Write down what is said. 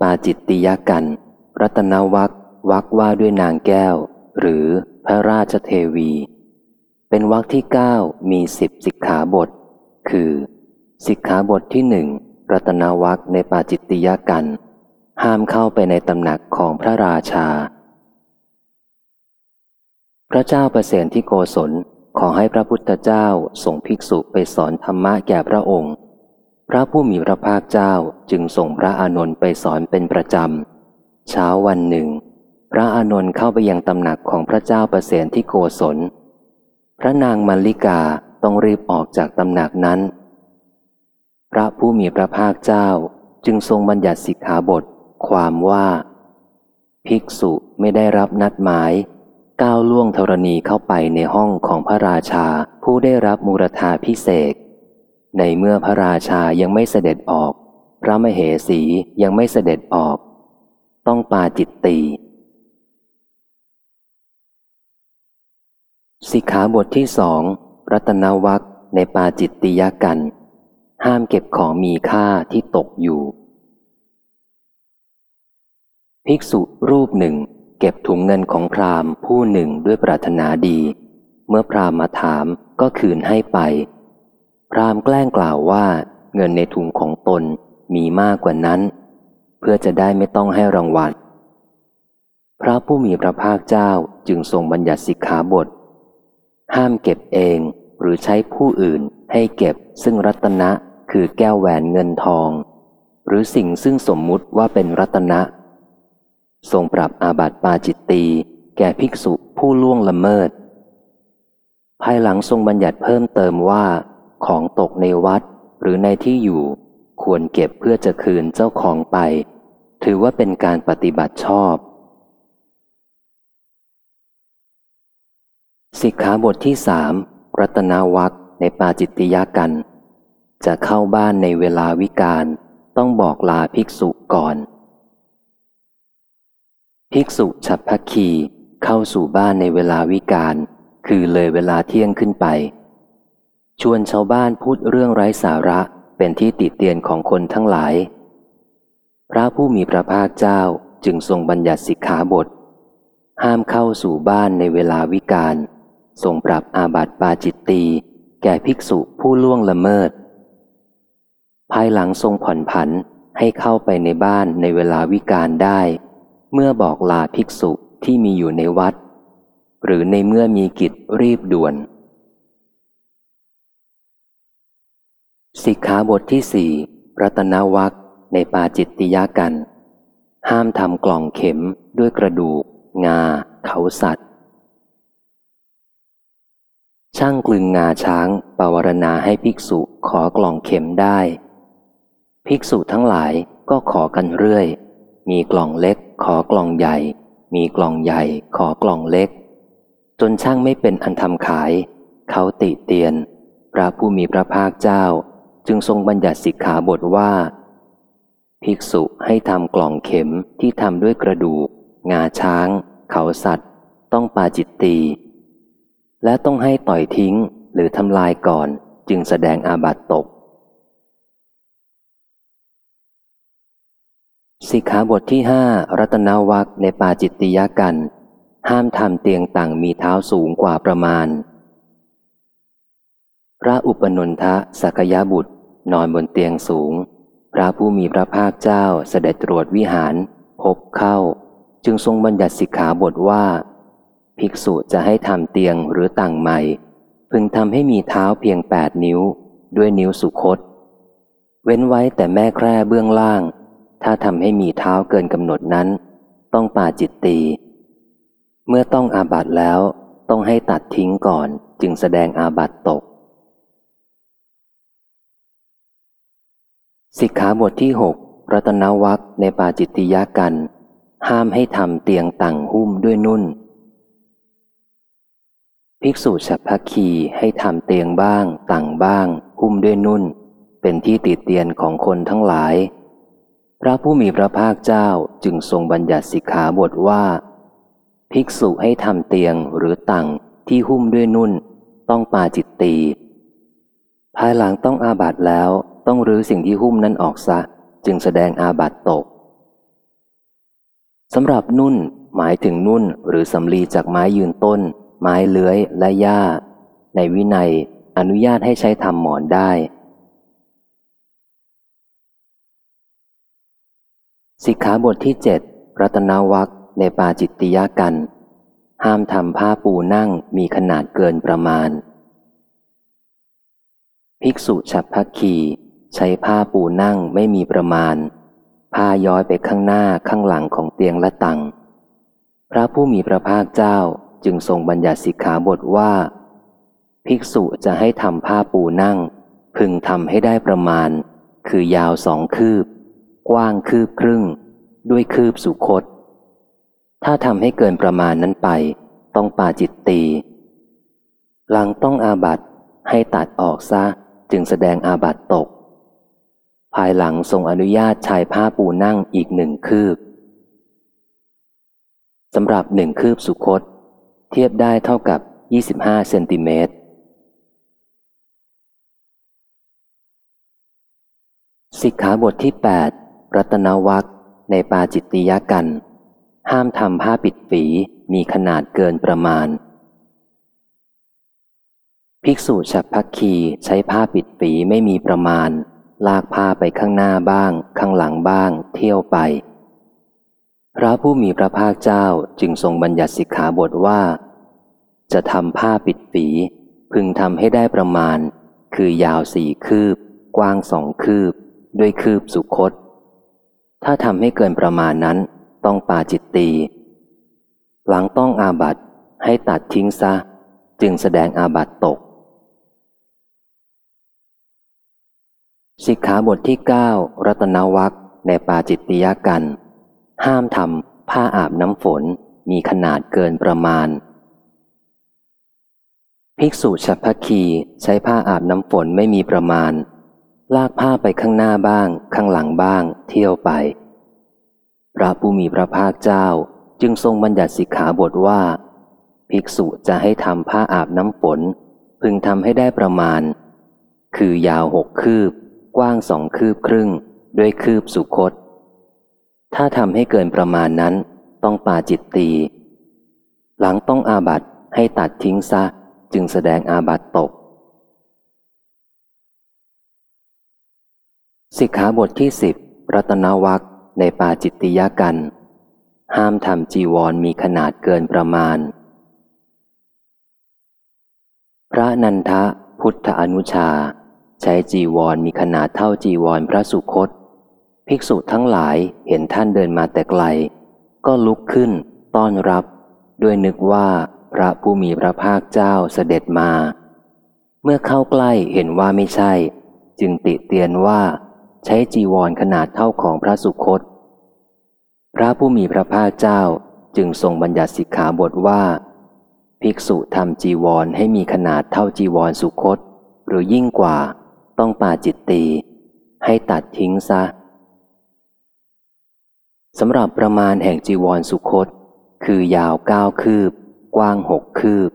ปาจิตติยกัน รัตนวักวักว่าด้วยนางแก้ว หรือพระราชเทวี เป็นวักที่เก้ามีสิบสิกขาบท คือ สิกขาบทที่หนึ่งรัตนวักในปาจิตติยกัน ห้ามเข้าไปในตำหนักของพระราชา พระเจ้าประเสนที่โกศลขอให้พระพุทธเจ้าส่งภิกษุไปสอนธรรมะแก่พระองค์ พระผู้มีพระภาคเจ้าจึงส่งพระอานนท์ไปสอนเป็นประจำ เช้าวันหนึ่ง พระอานนท์เข้าไปยังตำหนักของพระเจ้าประเสนที่โกศล พระนางมัลลิกาต้องรีบออกจากตำหนักนั้น พระผู้มีพระภาคเจ้าจึงทรงบัญญัติสิกขาบท ความว่า ภิกษุไม่ได้รับนัดหมาย ก้าวล่วงธรณีเข้าไปในห้องของพระราชาผู้ได้รับมูรธาพิเศษ ในเมื่อพระราชายังไม่เสด็จออก พระมเหสียังไม่เสด็จออก ต้องปาจิตตีสิกขาบทที่สองรัตนวักในปาจิตติยกัน ห้ามเก็บของมีค่าที่ตกอยู่ ภิกษุรูปหนึ่ง เก็บถุงเงินของพราหมณ์ผู้หนึ่งด้วยปรารถนาดี เมื่อพราหมณ์มาถามก็คืนให้ไป พราหมณ์แกล้งกล่าวว่า เงินในถุงของตนมีมากกว่านั้น เพื่อจะได้ไม่ต้องให้รางวัลพระผู้มีพระภาคเจ้าจึงทรงบัญญัติสิกขาบท ห้ามเก็บเองหรือใช้ผู้อื่นให้เก็บซึ่งรัตนะคือแก้วแหวนเงินทอง หรือสิ่งซึ่งสมมุติว่าเป็นรัตนะ ทรงปรับอาบัติปาจิตตีแก่ภิกษุผู้ล่วงละเมิด ภายหลังทรงบัญญัติเพิ่มเติมว่า ของตกในวัดหรือในที่อยู่ ควรเก็บเพื่อจะคืนเจ้าของไป ถือว่าเป็นการปฏิบัติชอบ สิกขาบทที่สามรัตนาวักในปาจิตติยากัน จะเข้าบ้านในเวลาวิกาลต้องบอกลาภิกษุก่อน ภิกษุฉับพคีเข้าสู่บ้านในเวลาวิกาลคือเลยเวลาเที่ยงขึ้นไป ชวนชาวบ้านพูดเรื่องไร้สาระเป็นที่ติดเตียนของคนทั้งหลาย พระผู้มีพระภาคเจ้าจึงทรงบัญญัติสิกขาบท ห้ามเข้าสู่บ้านในเวลาวิกาลทรงปรับอาบัติปาจิตตีแก่ภิกษุผู้ล่วงละเมิด ภายหลังทรงผ่อนผันให้เข้าไปในบ้านในเวลาวิกาลได้ เมื่อบอกลาภิกษุที่มีอยู่ในวัด หรือในเมื่อมีกิจรีบด่วน สิกขาบทที่สี่รัตนวักในปาจิตติยากัน ห้ามทำกล่องเข็มด้วยกระดูก งา เขาสัตว์ ช่างกลึงงาช้างปวารณาให้ภิกษุขอกล่องเข็มได้ ภิกษุทั้งหลายก็ขอกันเรื่อย มีกล่องเล็กขอกล่องใหญ่ มีกล่องใหญ่ขอกล่องเล็ก จนช่างไม่เป็นอันทำขาย เขาติเตียน พระผู้มีพระภาคเจ้า จึงทรงบัญญัติสิกขาบทว่า ภิกษุให้ทำกล่องเข็มที่ทำด้วยกระดูก งาช้าง เขาสัตว์ ต้องปาจิตตี และต้องให้ต่อยทิ้งหรือทำลายก่อนจึงแสดงอาบัตตกสิกขาบทที่ห้ารัตนวักในปาจิตติยกัน ห้ามทำเตียงต่างมีเท้าสูงกว่าประมาณ พระอุปนนทะสักยบุตร นอนบนเตียงสูง พระผู้มีพระภาคเจ้าเสด็จตรวจวิหาร พบเข้า จึงทรงบัญญัติสิกขาบทว่า ภิกษุจะให้ทำเตียงหรือต่างใหม่ พึงทำให้มีเท้าเพียงแปดนิ้ว ด้วยนิ้วสุคต เว้นไว้แต่แม่แคร่เบื้องล่าง ถ้าทำให้มีเท้าเกินกำหนดนั้น ต้องปาจิตตีเมื่อต้องอาบัตแล้วต้องให้ตัดทิ้งก่อนจึงแสดงอาบัตตก สิกขาบทที่หกรัตนวักในปาจิตติยากัน ห้ามให้ทำเตียงต่างหุ้มด้วยนุ่น ภิกษุฉับพักคีให้ทำเตียงบ้าง ต่างบ้าง หุ้มด้วยนุ่น เป็นที่ติดเตียนของคนทั้งหลาย พระผู้มีพระภาคเจ้าจึงทรงบัญญัติสิกขาบทว่า ภิกษุให้ทำเตียงหรือตังที่หุ้มด้วยนุ่น ต้องปาจิตตีภายหลังต้องอาบัตแล้ว ต้องรื้อสิ่งที่หุ้มนั้นออกซะ จึงแสดงอาบัตตกสำหรับนุ่นหมายถึงนุ่นหรือสำลีจากไม้ยืนต้น ไม้เลื้อยและหญ้า ในวินัยอนุญาตให้ใช้ทำหมอนได้ สิกขาบทที่เจ็ดรัตนวักในปาจิตติยากัน ห้ามทำผ้าปูนั่งมีขนาดเกินประมาณ ภิกษุฉับพักคี ใช้ผ้าปูนั่งไม่มีประมาณ ผ้าย้อยไปข้างหน้าข้างหลังของเตียงและตังพระผู้มีพระภาคเจ้าจึงทรงบัญญัติสิกขาบทว่า ภิกษุจะให้ทำผ้าปูนั่ง พึงทำให้ได้ประมาณ คือยาวสองคืบ กว้างคืบครึ่ง ด้วยคืบสุคต ถ้าทำให้เกินประมาณนั้นไป ต้องปาจิตตีหลังต้องอาบัตให้ตัดออกซะจึงแสดงอาบัตตก ภายหลังทรงอนุญาตชายผ้าปูนั่งอีกหนึ่งคืบสำหรับหนึ่งคืบสุคต เทียบได้เท่ากับ 25 เซนติเมตร สิกขาบทที่ 8 รัตนวักในปาจิตติยกัน ห้ามทำผ้าปิดฝีมีขนาดเกินประมาณ ภิกษุฉับพักคีใช้ผ้าปิดฝีไม่มีประมาณ ลากผ้าไปข้างหน้าบ้าง ข้างหลังบ้าง เที่ยวไป พระผู้มีพระภาคเจ้าจึงทรงบัญญัติสิกขาบทว่า จะทำผ้าปิดฝี พึงทำให้ได้ประมาณ คือยาวสี่คืบ กว้างสองคืบ ด้วยคืบสุคต ถ้าทำให้เกินประมาณนั้นต้องปาจิตตีหลังต้องอาบัตให้ตัดทิ้งซะ จึงแสดงอาบัตตก สิกขาบทที่ 9 รัตนวักในปาจิตติยกัน ห้ามทำผ้าอาบน้ำฝนมีขนาดเกินประมาณ ภิกษุฉัพพคีใช้ผ้าอาบน้ำฝนไม่มีประมาณ ลากผ้าไปข้างหน้าบ้าง ข้างหลังบ้าง เที่ยวไป พระผู้มีพระภาคเจ้าจึงทรงบัญญัติสิกขาบทว่า ภิกษุจะให้ทำผ้าอาบน้ำฝน พึงทำให้ได้ประมาณ คือยาวหกคืบ กว้างสองคืบครึ่ง ด้วยคืบสุคต ถ้าทำให้เกินประมาณนั้น ต้องปาจิตตี หลังต้องอาบัตให้ตัดทิ้งซะ จึงแสดงอาบัตตก สิกขาบทที่สิบรัตนวักในปาจิตติยกัน ห้ามทำจีวรมีขนาดเกินประมาณ พระนันทะพุทธอนุชา ใช้จีวรมีขนาดเท่าจีวรพระสุคต ภิกษุทั้งหลายเห็นท่านเดินมาแต่ไกล ก็ลุกขึ้น ต้อนรับ ด้วยนึกว่าพระผู้มีพระภาคเจ้าเสด็จมา เมื่อเข้าใกล้เห็นว่าไม่ใช่ จึงติเตียนว่า ใช้จีวรขนาดเท่าของพระสุคต พระผู้มีพระภาคเจ้าจึงทรงบัญญัติสิกขาบทว่า ภิกษุทำจีวรให้มีขนาดเท่าจีวรสุคต หรือยิ่งกว่า ต้องปาจิตตีให้ตัดทิ้งซะสำหรับประมาณแห่งจีวรสุคต คือยาวเก้าคืบ กว้างหกคืบ